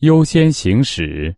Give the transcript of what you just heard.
优先行驶